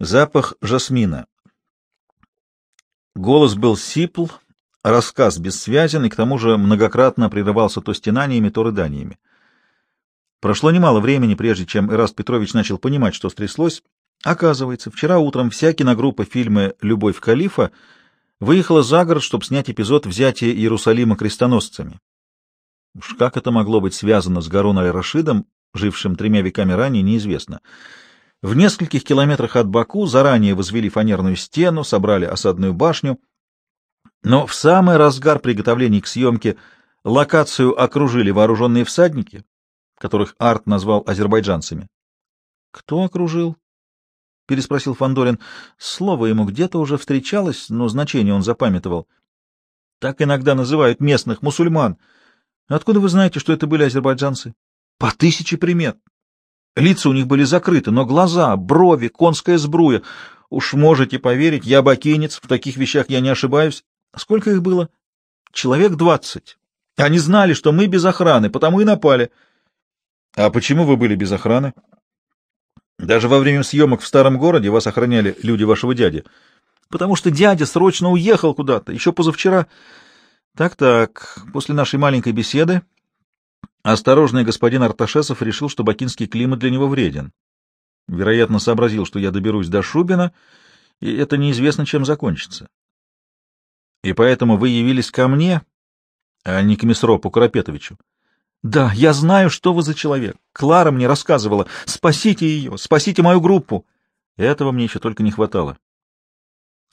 Запах жасмина. Голос был сипл, рассказ бессвязен и к тому же многократно прерывался то стенаниями, то рыданиями. Прошло немало времени, прежде чем Ираст Петрович начал понимать, что стряслось. Оказывается, вчера утром вся киногруппа фильма «Любовь Калифа» выехала за город, чтобы снять эпизод взятия Иерусалима крестоносцами. Уж как это могло быть связано с Гарун аль-Рашидом, жившим тремя веками ранее, неизвестно. В нескольких километрах от Баку заранее возвели фанерную стену, собрали осадную башню, но в самый разгар приготовлений к съемке локацию окружили вооруженные всадники, которых Арт назвал азербайджанцами. — Кто окружил? — переспросил Фандорин. Слово ему где-то уже встречалось, но значение он запамятовал. — Так иногда называют местных мусульман. Откуда вы знаете, что это были азербайджанцы? — По тысяче примет. Лица у них были закрыты, но глаза, брови, конская сбруя. Уж можете поверить, я бакинец, в таких вещах я не ошибаюсь. Сколько их было? Человек двадцать. Они знали, что мы без охраны, потому и напали. А почему вы были без охраны? Даже во время съемок в старом городе вас охраняли люди вашего дяди. Потому что дядя срочно уехал куда-то, еще позавчера. Так-так, после нашей маленькой беседы Осторожный господин Арташесов решил, что бакинский климат для него вреден. Вероятно, сообразил, что я доберусь до Шубина, и это неизвестно, чем закончится. И поэтому вы явились ко мне, а не к Месропу Карапетовичу. Да, я знаю, что вы за человек. Клара мне рассказывала. Спасите ее, спасите мою группу. Этого мне еще только не хватало.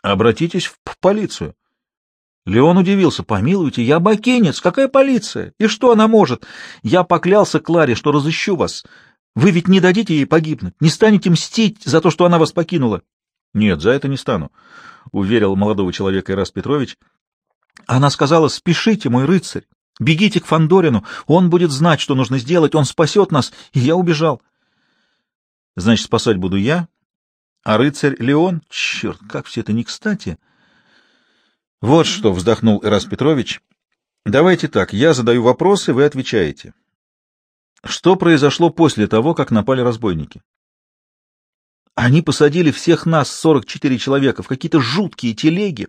Обратитесь в полицию. Леон удивился. «Помилуйте, я бакинец. Какая полиция? И что она может? Я поклялся Кларе, что разыщу вас. Вы ведь не дадите ей погибнуть, не станете мстить за то, что она вас покинула?» «Нет, за это не стану», — уверил молодого человека Ирас Петрович. Она сказала, «Спешите, мой рыцарь, бегите к Фандорину, он будет знать, что нужно сделать, он спасет нас». И я убежал. «Значит, спасать буду я, а рыцарь Леон? Черт, как все это не кстати!» Вот что, вздохнул Ирас Петрович. Давайте так, я задаю вопросы, вы отвечаете. Что произошло после того, как напали разбойники? Они посадили всех нас, 44 человека, в какие-то жуткие телеги.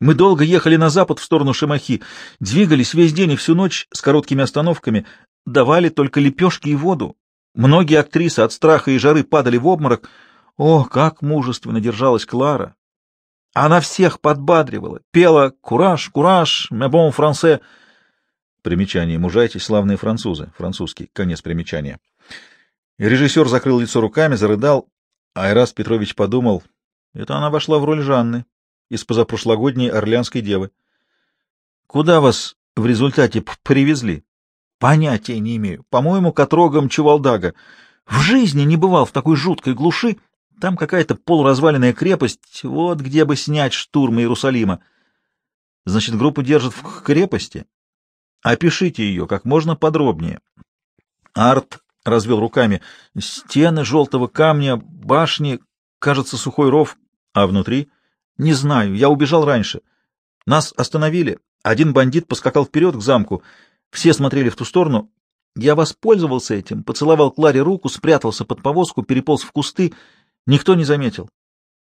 Мы долго ехали на запад в сторону Шимахи, двигались весь день и всю ночь с короткими остановками, давали только лепешки и воду. Многие актрисы от страха и жары падали в обморок. О, как мужественно держалась Клара! Она всех подбадривала, пела «Кураж, кураж, мебон франце». Примечание. Мужайтесь, славные французы. Французский. Конец примечания. Режиссер закрыл лицо руками, зарыдал. Айрас Петрович подумал, это она вошла в роль Жанны из позапрошлогодней Орлеанской девы. Куда вас в результате привезли? Понятия не имею. По-моему, к отрогам Чувалдага. В жизни не бывал в такой жуткой глуши, там какая-то полуразваленная крепость, вот где бы снять штурм Иерусалима. Значит, группу держат в крепости? Опишите ее как можно подробнее. Арт развел руками. Стены желтого камня, башни, кажется, сухой ров. А внутри? Не знаю, я убежал раньше. Нас остановили. Один бандит поскакал вперед к замку. Все смотрели в ту сторону. Я воспользовался этим, поцеловал Кларе руку, спрятался под повозку, переполз в кусты Никто не заметил.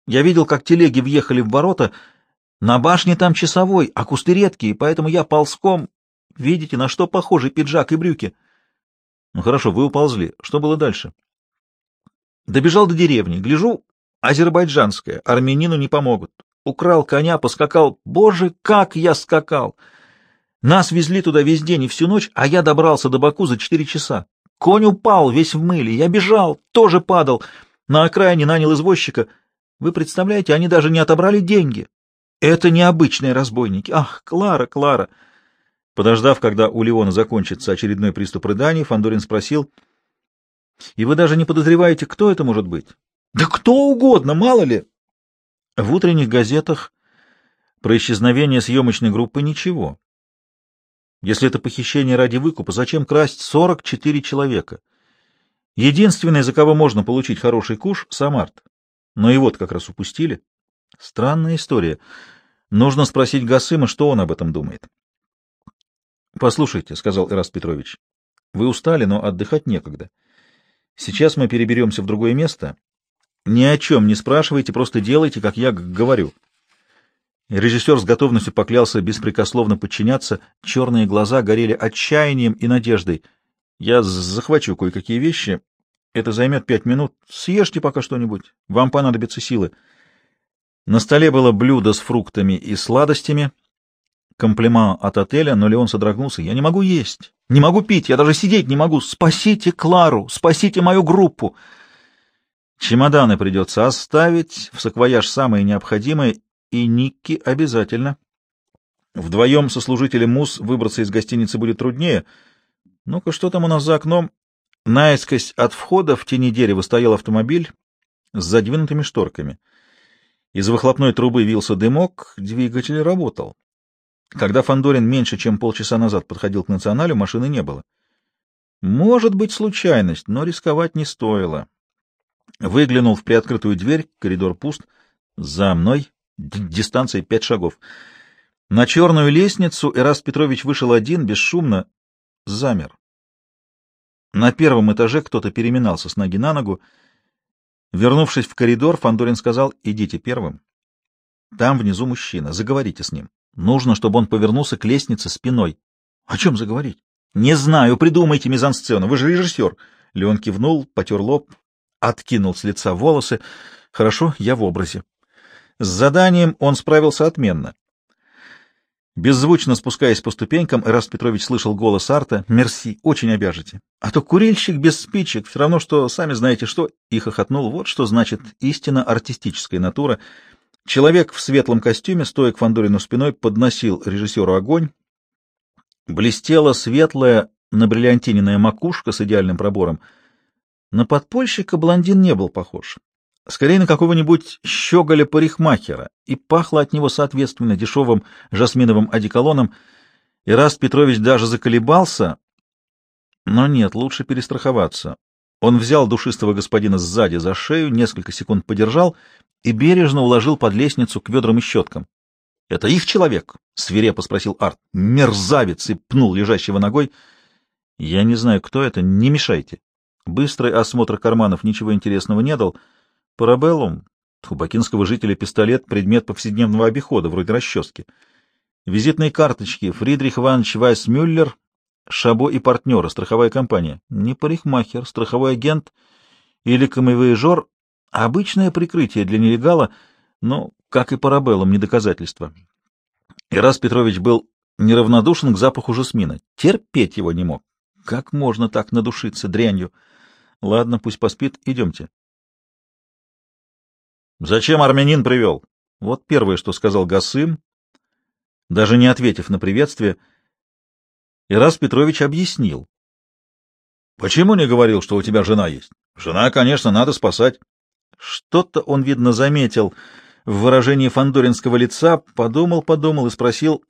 Я видел, как телеги въехали в ворота. На башне там часовой, а кусты редкие, поэтому я ползком. Видите, на что похожи пиджак и брюки? Ну хорошо, вы уползли. Что было дальше? Добежал до деревни. Гляжу, азербайджанская. Армянину не помогут. Украл коня, поскакал. Боже, как я скакал! Нас везли туда весь день и всю ночь, а я добрался до Баку за четыре часа. Конь упал, весь в мыле. Я бежал, тоже падал. На окраине нанял извозчика. Вы представляете, они даже не отобрали деньги. Это необычные разбойники. Ах, Клара, Клара! Подождав, когда у Леона закончится очередной приступ рыданий, Фандорин спросил, «И вы даже не подозреваете, кто это может быть?» «Да кто угодно, мало ли!» В утренних газетах про исчезновение съемочной группы ничего. Если это похищение ради выкупа, зачем красть 44 человека? Единственный, за кого можно получить хороший куш — Самарт. Но и вот как раз упустили. Странная история. Нужно спросить Гасыма, что он об этом думает. — Послушайте, — сказал Ираст Петрович, — вы устали, но отдыхать некогда. Сейчас мы переберемся в другое место. Ни о чем не спрашивайте, просто делайте, как я говорю. Режиссер с готовностью поклялся беспрекословно подчиняться, черные глаза горели отчаянием и надеждой. Я захвачу кое-какие вещи. Это займет пять минут. Съешьте пока что-нибудь. Вам понадобятся силы. На столе было блюдо с фруктами и сладостями. Комплимент от отеля, но Леон содрогнулся. «Я не могу есть, не могу пить, я даже сидеть не могу. Спасите Клару, спасите мою группу!» Чемоданы придется оставить, в саквояж самое необходимое, и Никки обязательно. Вдвоем со служителем МУС выбраться из гостиницы будет труднее. Ну-ка, что там у нас за окном? Наискось от входа в тени дерева стоял автомобиль с задвинутыми шторками. Из выхлопной трубы вился дымок, двигатель работал. Когда Фандорин меньше чем полчаса назад подходил к националю, машины не было. Может быть случайность, но рисковать не стоило. Выглянул в приоткрытую дверь, коридор пуст. За мной дистанция пять шагов. На черную лестницу Эраст Петрович вышел один, бесшумно, замер. На первом этаже кто-то переминался с ноги на ногу. Вернувшись в коридор, Фандорин сказал, идите первым. Там внизу мужчина, заговорите с ним. Нужно, чтобы он повернулся к лестнице спиной. О чем заговорить? Не знаю, придумайте мизансцену, вы же режиссер. Леон кивнул, потер лоб, откинул с лица волосы. Хорошо, я в образе. С заданием он справился отменно. Беззвучно спускаясь по ступенькам, Эраст Петрович слышал голос Арта. «Мерси, очень обяжете. А то курильщик без спичек, все равно, что сами знаете что». И хохотнул. Вот что значит истинно артистическая натура. Человек в светлом костюме, стоя к Фандорину спиной, подносил режиссеру огонь. Блестела светлая, набриллиантиненная макушка с идеальным пробором. На подпольщика блондин не был похож скорее на какого-нибудь щеголя-парикмахера, и пахло от него соответственно дешевым жасминовым одеколоном. И раз Петрович даже заколебался, но нет, лучше перестраховаться. Он взял душистого господина сзади за шею, несколько секунд подержал и бережно уложил под лестницу к ведрам и щеткам. — Это их человек? — свирепо спросил Арт. — Мерзавец! — и пнул лежащего ногой. — Я не знаю, кто это, не мешайте. Быстрый осмотр карманов ничего интересного не дал — Парабеллум. У бакинского жителя пистолет — предмет повседневного обихода, вроде расчески. Визитные карточки. Фридрих Иванович Вайсмюллер, Шабо и партнеры, страховая компания. Не парикмахер, страховой агент или камевояжер — обычное прикрытие для нелегала, но, как и парабеллум, не доказательство. И раз Петрович был неравнодушен к запаху жасмина, терпеть его не мог. Как можно так надушиться дрянью? Ладно, пусть поспит, идемте. Зачем армянин привел? Вот первое, что сказал Гасым, даже не ответив на приветствие. И раз Петрович объяснил. Почему не говорил, что у тебя жена есть? Жена, конечно, надо спасать. Что-то он, видно, заметил в выражении фандоринского лица, подумал-подумал и спросил.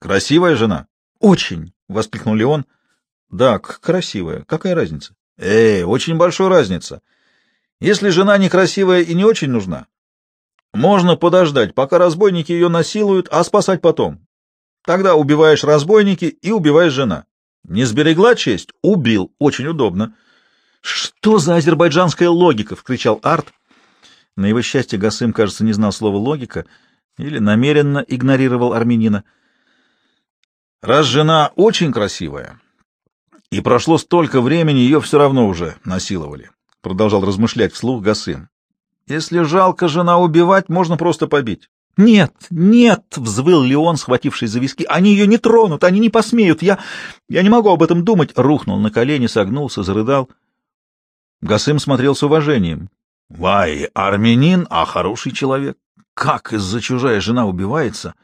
«Красивая жена?» «Очень!» — воскликнул Леон. «Да, красивая. Какая разница?» «Эй, очень большая разница. Если жена некрасивая и не очень нужна, можно подождать, пока разбойники ее насилуют, а спасать потом. Тогда убиваешь разбойники и убиваешь жена. Не сберегла честь? Убил. Очень удобно. Что за азербайджанская логика? — вкричал Арт. На его счастье Гасым, кажется, не знал слова «логика» или намеренно игнорировал армянина. Раз жена очень красивая, и прошло столько времени, ее все равно уже насиловали продолжал размышлять вслух Гасым. Если жалко жена убивать, можно просто побить. Нет, нет, взвыл Леон, схватившись за виски. Они ее не тронут, они не посмеют. Я я не могу об этом думать, рухнул на колени, согнулся, зарыдал. Гасым смотрел с уважением. Вай, армянин, а хороший человек. Как из-за чужая жена убивается?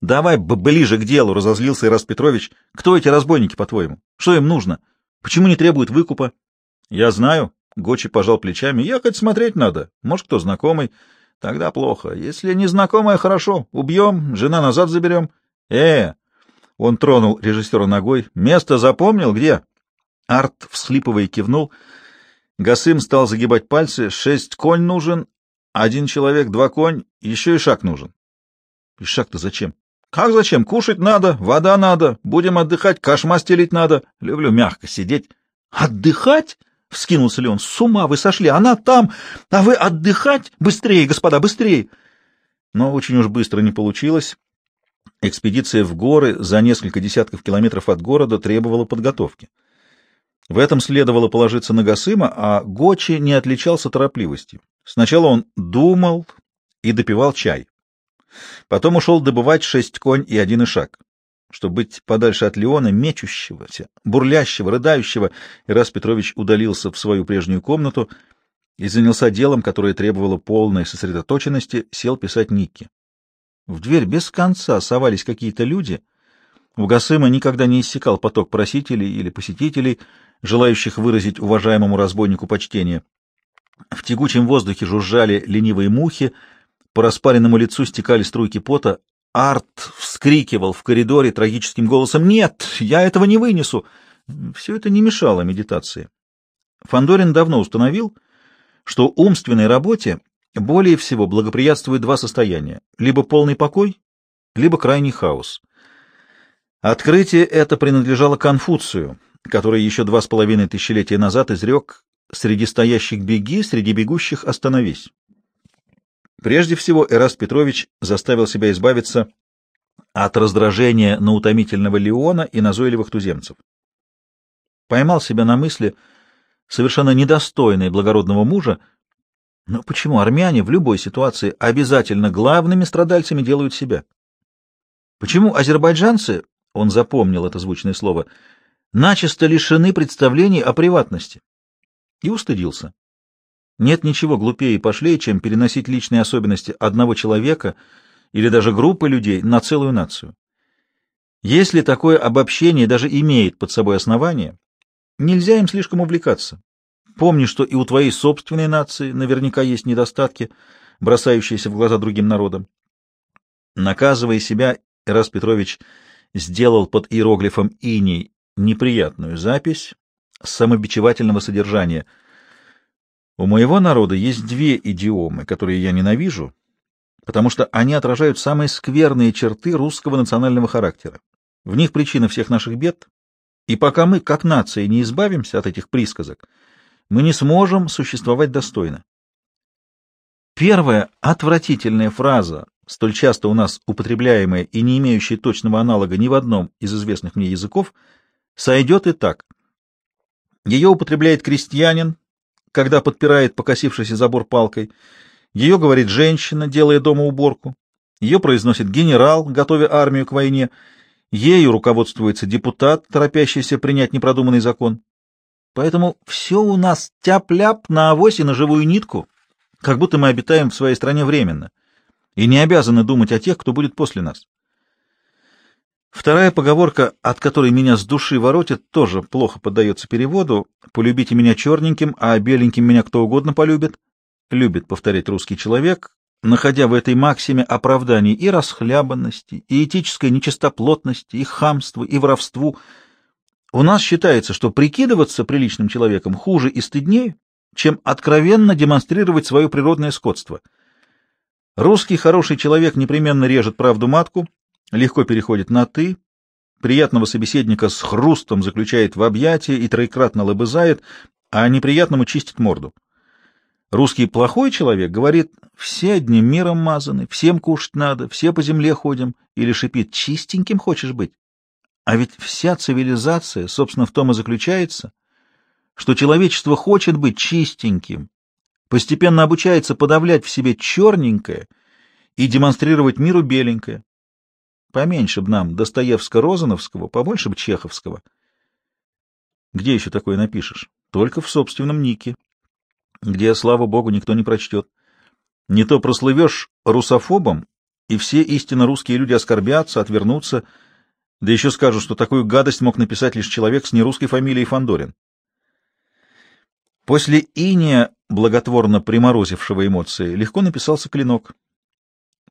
Давай ближе к делу, разозлился Ирас Петрович. Кто эти разбойники, по-твоему? Что им нужно? Почему не требуют выкупа? Я знаю, Гочи пожал плечами. Ехать смотреть надо. Может, кто знакомый. Тогда плохо. Если незнакомая, хорошо. Убьем, жена назад заберем. Э! Он тронул режиссера ногой. Место запомнил? Где? Арт, всхлипывая, кивнул. Гасым стал загибать пальцы. Шесть конь нужен, один человек, два конь, еще и шаг нужен. И шаг-то зачем? Как зачем? Кушать надо, вода надо, будем отдыхать, кошма стелить надо. Люблю мягко сидеть. Отдыхать? — вскинулся Леон. — С ума вы сошли! Она там! А вы отдыхать? Быстрее, господа, быстрее! Но очень уж быстро не получилось. Экспедиция в горы за несколько десятков километров от города требовала подготовки. В этом следовало положиться на Гасыма, а Гочи не отличался торопливостью. Сначала он думал и допивал чай. Потом ушел добывать шесть конь и один ишак. Чтобы быть подальше от Леона, мечущегося, бурлящего, рыдающего, Ирас Петрович удалился в свою прежнюю комнату и занялся делом, которое требовало полной сосредоточенности, сел писать Никки. В дверь без конца совались какие-то люди. У Гасыма никогда не иссякал поток просителей или посетителей, желающих выразить уважаемому разбойнику почтение. В тягучем воздухе жужжали ленивые мухи, по распаренному лицу стекали струйки пота, Арт вскрикивал в коридоре трагическим голосом «Нет, я этого не вынесу!» Все это не мешало медитации. Фандорин давно установил, что умственной работе более всего благоприятствует два состояния — либо полный покой, либо крайний хаос. Открытие это принадлежало Конфуцию, который еще два с половиной тысячелетия назад изрек «Среди стоящих беги, среди бегущих остановись». Прежде всего, Эраст Петрович заставил себя избавиться от раздражения на утомительного Леона и назойливых туземцев. Поймал себя на мысли, совершенно недостойной благородного мужа, но почему армяне в любой ситуации обязательно главными страдальцами делают себя? Почему азербайджанцы, он запомнил это звучное слово, начисто лишены представлений о приватности? И устыдился. Нет ничего глупее и пошлее, чем переносить личные особенности одного человека или даже группы людей на целую нацию. Если такое обобщение даже имеет под собой основание, нельзя им слишком увлекаться. Помни, что и у твоей собственной нации наверняка есть недостатки, бросающиеся в глаза другим народам. Наказывая себя, Эрас Петрович сделал под иероглифом «иней» неприятную запись самобичевательного содержания — у моего народа есть две идиомы, которые я ненавижу, потому что они отражают самые скверные черты русского национального характера. В них причина всех наших бед, и пока мы, как нация, не избавимся от этих присказок, мы не сможем существовать достойно. Первая отвратительная фраза, столь часто у нас употребляемая и не имеющая точного аналога ни в одном из известных мне языков, сойдет и так. Ее употребляет крестьянин, когда подпирает покосившийся забор палкой. Ее говорит женщина, делая дома уборку. Ее произносит генерал, готовя армию к войне. Ею руководствуется депутат, торопящийся принять непродуманный закон. Поэтому все у нас тяп-ляп на авось и на живую нитку, как будто мы обитаем в своей стране временно и не обязаны думать о тех, кто будет после нас. Вторая поговорка, от которой меня с души воротит, тоже плохо поддается переводу. «Полюбите меня черненьким, а беленьким меня кто угодно полюбит». Любит повторять русский человек, находя в этой максиме оправдание и расхлябанности, и этической нечистоплотности, и хамству, и воровству. У нас считается, что прикидываться приличным человеком хуже и стыднее, чем откровенно демонстрировать свое природное скотство. Русский хороший человек непременно режет правду матку, легко переходит на «ты», приятного собеседника с хрустом заключает в объятия и троекратно лобызает, а неприятному чистит морду. Русский плохой человек говорит «все одним миром мазаны, всем кушать надо, все по земле ходим» или шипит «чистеньким хочешь быть». А ведь вся цивилизация, собственно, в том и заключается, что человечество хочет быть чистеньким, постепенно обучается подавлять в себе черненькое и демонстрировать миру беленькое. Поменьше б нам Достоевско-Розановского, побольше б Чеховского. Где еще такое напишешь? Только в собственном нике, где, слава богу, никто не прочтет. Не то прослывешь русофобом, и все истинно русские люди оскорбятся, отвернутся, да еще скажут, что такую гадость мог написать лишь человек с нерусской фамилией Фандорин. После иния, благотворно приморозившего эмоции, легко написался клинок.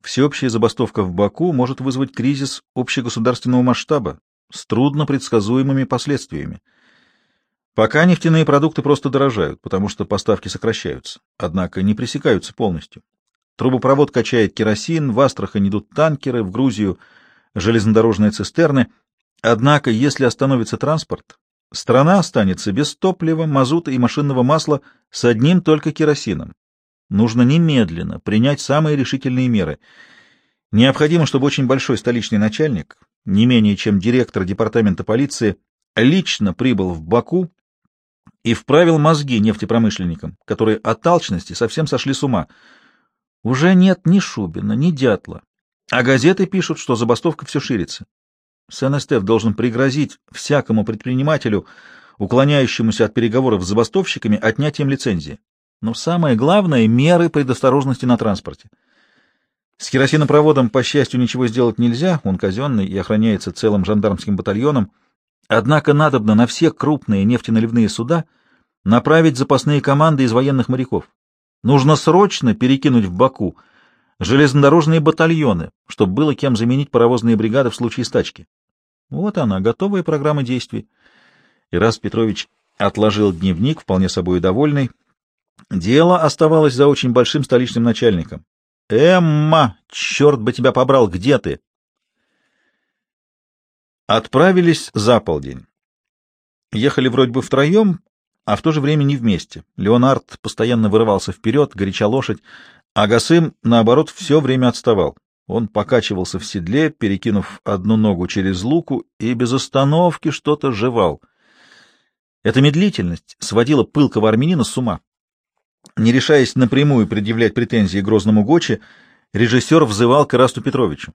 Всеобщая забастовка в Баку может вызвать кризис общегосударственного масштаба с трудно предсказуемыми последствиями. Пока нефтяные продукты просто дорожают, потому что поставки сокращаются, однако не пресекаются полностью. Трубопровод качает керосин, в Астрахань идут танкеры, в Грузию — железнодорожные цистерны. Однако, если остановится транспорт, Страна останется без топлива, мазута и машинного масла с одним только керосином. Нужно немедленно принять самые решительные меры. Необходимо, чтобы очень большой столичный начальник, не менее чем директор департамента полиции, лично прибыл в Баку и вправил мозги нефтепромышленникам, которые от алчности совсем сошли с ума. Уже нет ни Шубина, ни Дятла, а газеты пишут, что забастовка все ширится. СНСТФ должен пригрозить всякому предпринимателю, уклоняющемуся от переговоров с забастовщиками, отнятием лицензии. Но самое главное — меры предосторожности на транспорте. С керосинопроводом, по счастью, ничего сделать нельзя, он казенный и охраняется целым жандармским батальоном. Однако надобно на все крупные нефтеналивные суда направить запасные команды из военных моряков. Нужно срочно перекинуть в Баку железнодорожные батальоны, чтобы было кем заменить паровозные бригады в случае стачки. Вот она, готовая программа действий. И раз Петрович отложил дневник, вполне собой довольный, дело оставалось за очень большим столичным начальником. «Эмма, черт бы тебя побрал, где ты?» Отправились за полдень. Ехали вроде бы втроем, а в то же время не вместе. Леонард постоянно вырывался вперед, горяча лошадь, а Гасым, наоборот, все время отставал. Он покачивался в седле, перекинув одну ногу через луку, и без остановки что-то жевал. Эта медлительность сводила пылкого армянина с ума. Не решаясь напрямую предъявлять претензии грозному Гочи, режиссер взывал к Ирасту Петровичу.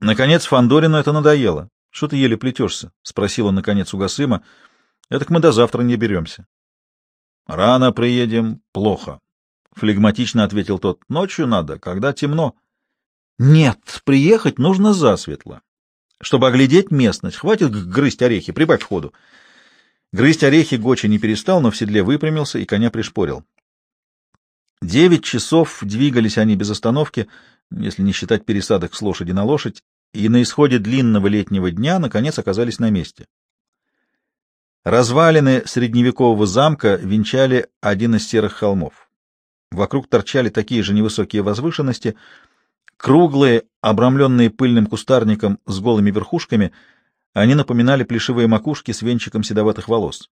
Наконец Фандорину это надоело. — Что ты еле плетешься? — спросил он, наконец, у Гасыма. — Этак мы до завтра не беремся. — Рано приедем, плохо, — флегматично ответил тот. — Ночью надо, когда темно. Нет, приехать нужно засветло. Чтобы оглядеть местность, хватит грызть орехи, прибавь ходу. Грызть орехи Гочи не перестал, но в седле выпрямился и коня пришпорил. Девять часов двигались они без остановки, если не считать пересадок с лошади на лошадь, и на исходе длинного летнего дня, наконец, оказались на месте. Развалины средневекового замка венчали один из серых холмов. Вокруг торчали такие же невысокие возвышенности — Круглые, обрамленные пыльным кустарником с голыми верхушками, они напоминали плешивые макушки с венчиком седоватых волос.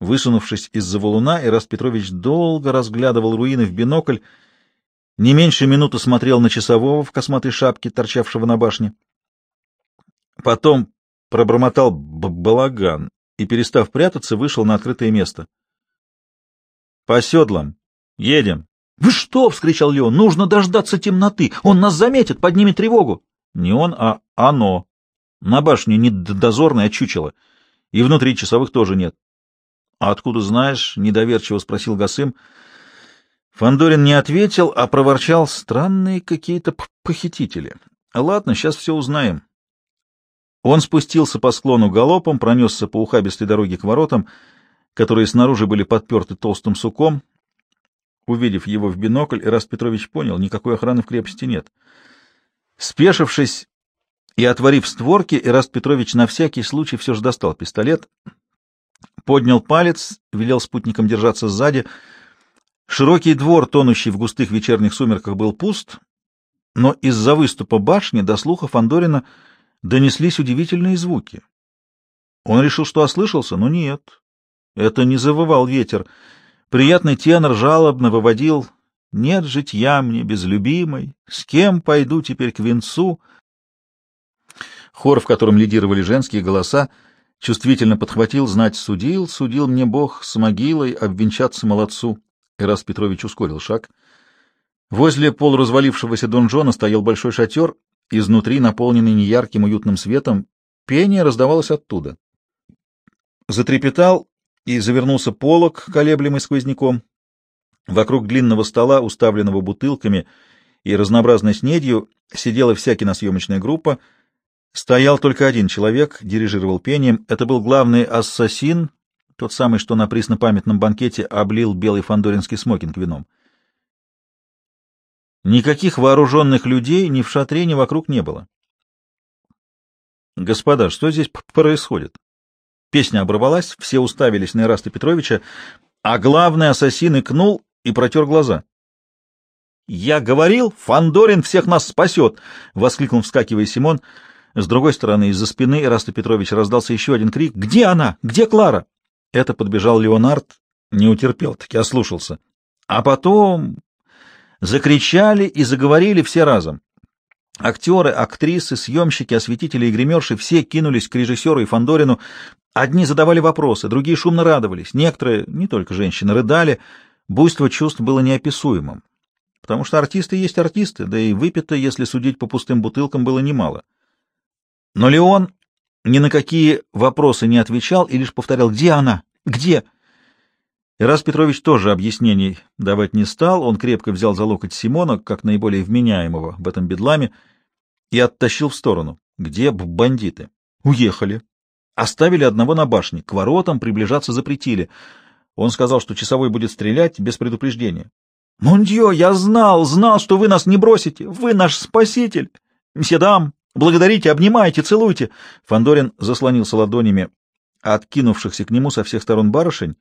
Высунувшись из-за валуна, Ираст Петрович долго разглядывал руины в бинокль, не меньше минуты смотрел на часового в косматой шапке, торчавшего на башне. Потом пробормотал балаган и, перестав прятаться, вышел на открытое место. — По седлам. Едем. «Вы что?» — вскричал Леон. «Нужно дождаться темноты. Он нас заметит, поднимет тревогу». «Не он, а оно. На башне не дозорное, а чучело. И внутри часовых тоже нет». «А откуда знаешь?» — недоверчиво спросил Гасым. Фандорин не ответил, а проворчал. «Странные какие-то похитители. Ладно, сейчас все узнаем». Он спустился по склону галопом, пронесся по ухабистой дороге к воротам, которые снаружи были подперты толстым суком, Увидев его в бинокль, Ираст Петрович понял, никакой охраны в крепости нет. Спешившись и отворив створки, Ираст Петрович на всякий случай все же достал пистолет, поднял палец, велел спутникам держаться сзади. Широкий двор, тонущий в густых вечерних сумерках, был пуст, но из-за выступа башни до слуха Фандорина донеслись удивительные звуки. Он решил, что ослышался, но нет. Это не завывал ветер. Приятный тенор жалобно выводил «Нет житья мне без любимой, с кем пойду теперь к венцу?» Хор, в котором лидировали женские голоса, чувствительно подхватил «Знать судил, судил мне Бог с могилой обвенчаться молодцу». Ирас Петрович ускорил шаг. Возле полуразвалившегося донжона стоял большой шатер, изнутри наполненный неярким уютным светом. Пение раздавалось оттуда. Затрепетал и завернулся полог, колеблемый сквозняком. Вокруг длинного стола, уставленного бутылками и разнообразной снедью, сидела вся киносъемочная группа. Стоял только один человек, дирижировал пением. Это был главный ассасин, тот самый, что на преснопамятном банкете облил белый фандоринский смокинг вином. Никаких вооруженных людей ни в шатре, ни вокруг не было. «Господа, что здесь происходит?» Песня оборвалась, все уставились на Ираста Петровича, а главный ассасин икнул и протер глаза. — Я говорил, Фандорин всех нас спасет! — воскликнул, вскакивая Симон. — С другой стороны, из-за спины Ираста Петровича раздался еще один крик. «Где она? Где Клара?» Это подбежал Леонард, не утерпел, таки ослушался. А потом закричали и заговорили все разом. Актеры, актрисы, съемщики, осветители и гримерши все кинулись к режиссеру и Фандорину. Одни задавали вопросы, другие шумно радовались. Некоторые, не только женщины, рыдали. Буйство чувств было неописуемым. Потому что артисты есть артисты, да и выпито, если судить по пустым бутылкам, было немало. Но Леон ни на какие вопросы не отвечал и лишь повторял «Где она? Где?» Раз Петрович тоже объяснений давать не стал, он крепко взял за локоть Симона, как наиболее вменяемого в этом бедламе, и оттащил в сторону. Где бандиты? Уехали. Оставили одного на башне, к воротам приближаться запретили. Он сказал, что часовой будет стрелять без предупреждения. «Мондье, я знал, знал, что вы нас не бросите! Вы наш спаситель! Мседам, благодарите, обнимайте, целуйте!» Фандорин заслонился ладонями откинувшихся к нему со всех сторон барышень,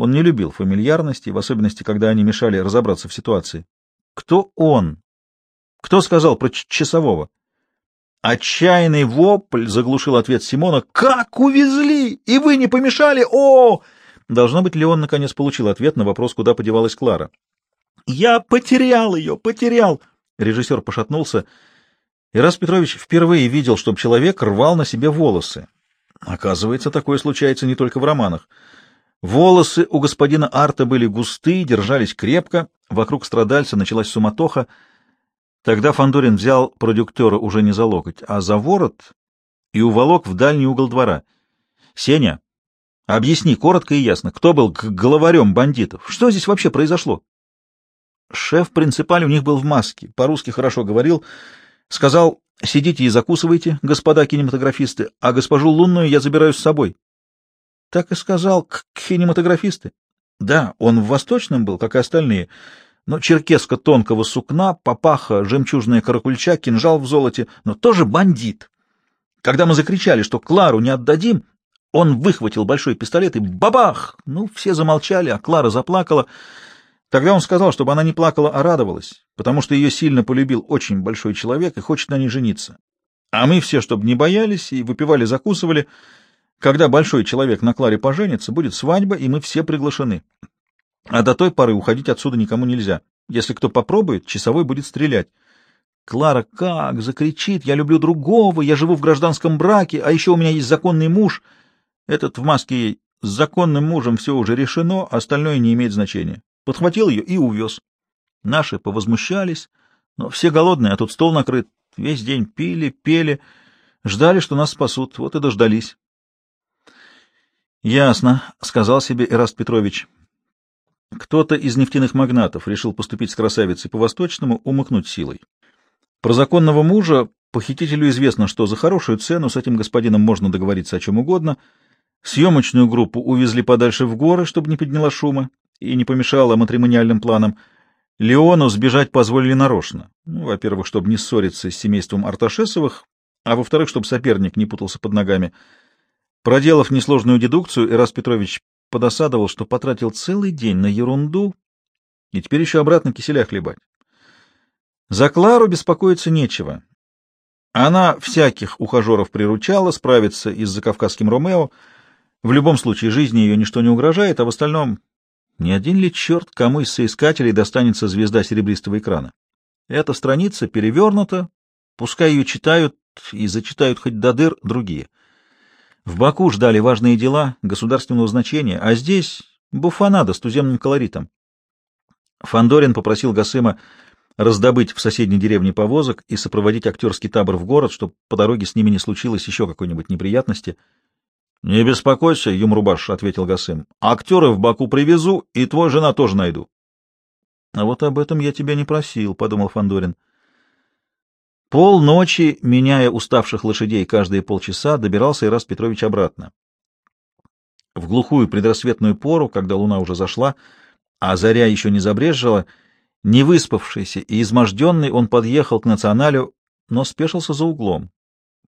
он не любил фамильярности, в особенности, когда они мешали разобраться в ситуации. Кто он? Кто сказал про часового? Отчаянный вопль заглушил ответ Симона. «Как увезли? И вы не помешали? О!» Должно быть, Леон наконец получил ответ на вопрос, куда подевалась Клара. «Я потерял ее, потерял!» Режиссер пошатнулся. И раз Петрович впервые видел, чтобы человек рвал на себе волосы. Оказывается, такое случается не только в романах. Волосы у господина Арта были густые, держались крепко, вокруг страдальца началась суматоха. Тогда Фандорин взял продюктера уже не за локоть, а за ворот и уволок в дальний угол двора. — Сеня, объясни коротко и ясно, кто был главарем бандитов? Что здесь вообще произошло? Шеф-принципаль у них был в маске, по-русски хорошо говорил, сказал, сидите и закусывайте, господа кинематографисты, а госпожу Лунную я забираю с собой. Так и сказал к кинематографисты. Да, он в восточном был, как и остальные, но черкеска тонкого сукна, папаха, жемчужная каракульча, кинжал в золоте, но тоже бандит. Когда мы закричали, что Клару не отдадим, он выхватил большой пистолет и бабах! Ну, все замолчали, а Клара заплакала. Тогда он сказал, чтобы она не плакала, а радовалась, потому что ее сильно полюбил очень большой человек и хочет на ней жениться. А мы все, чтобы не боялись, и выпивали, закусывали — когда большой человек на Кларе поженится, будет свадьба, и мы все приглашены. А до той поры уходить отсюда никому нельзя. Если кто попробует, часовой будет стрелять. Клара как закричит, я люблю другого, я живу в гражданском браке, а еще у меня есть законный муж. Этот в маске ей с законным мужем все уже решено, остальное не имеет значения. Подхватил ее и увез. Наши повозмущались, но все голодные, а тут стол накрыт. Весь день пили, пели, ждали, что нас спасут, вот и дождались. Ясно, сказал себе Эраст Петрович. Кто-то из нефтяных магнатов решил поступить с красавицей по-восточному, умыкнуть силой. Про законного мужа похитителю известно, что за хорошую цену с этим господином можно договориться о чем угодно. Съемочную группу увезли подальше в горы, чтобы не подняла шума и не помешала матримониальным планам. Леону сбежать позволили нарочно. Ну, во-первых, чтобы не ссориться с семейством Арташесовых, а во-вторых, чтобы соперник не путался под ногами — Проделав несложную дедукцию, Ирас Петрович подосадовал, что потратил целый день на ерунду и теперь еще обратно киселя хлебать. За Клару беспокоиться нечего. Она всяких ухажеров приручала, справиться и с закавказским Ромео. В любом случае, жизни ее ничто не угрожает, а в остальном не один ли черт кому из соискателей достанется звезда серебристого экрана? Эта страница перевернута, пускай ее читают и зачитают хоть до дыр другие — в Баку ждали важные дела государственного значения, а здесь буфанада с туземным колоритом. Фандорин попросил Гасыма раздобыть в соседней деревне повозок и сопроводить актерский табор в город, чтобы по дороге с ними не случилось еще какой-нибудь неприятности. — Не беспокойся, Юмрубаш, — ответил Гасым. — Актеры в Баку привезу, и твой жена тоже найду. — А вот об этом я тебя не просил, — подумал Фандорин. — Полночи, меняя уставших лошадей каждые полчаса, добирался Ирас Петрович обратно. В глухую предрассветную пору, когда луна уже зашла, а заря еще не забрежжила, не выспавшийся и изможденный, он подъехал к националю, но спешился за углом.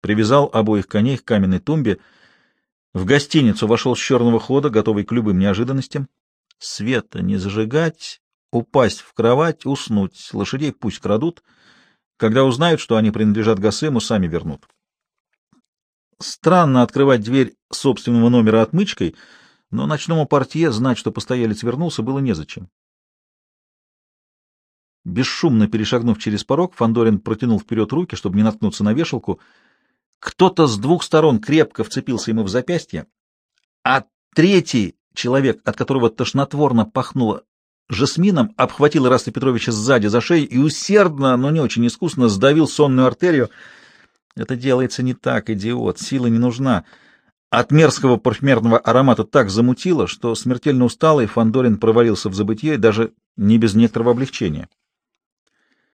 Привязал обоих коней к каменной тумбе. В гостиницу вошел с черного хода, готовый к любым неожиданностям. Света не зажигать, упасть в кровать, уснуть, лошадей пусть крадут — Когда узнают, что они принадлежат Гасему, сами вернут. Странно открывать дверь собственного номера отмычкой, но ночному портье знать, что постоялец вернулся, было незачем. Бесшумно перешагнув через порог, Фандорин протянул вперед руки, чтобы не наткнуться на вешалку. Кто-то с двух сторон крепко вцепился ему в запястье, а третий человек, от которого тошнотворно пахнуло жасмином, обхватил Ираста Петровича сзади за шею и усердно, но не очень искусно, сдавил сонную артерию. Это делается не так, идиот, сила не нужна. От мерзкого парфюмерного аромата так замутило, что смертельно усталый Фандорин провалился в забытье, даже не без некоторого облегчения.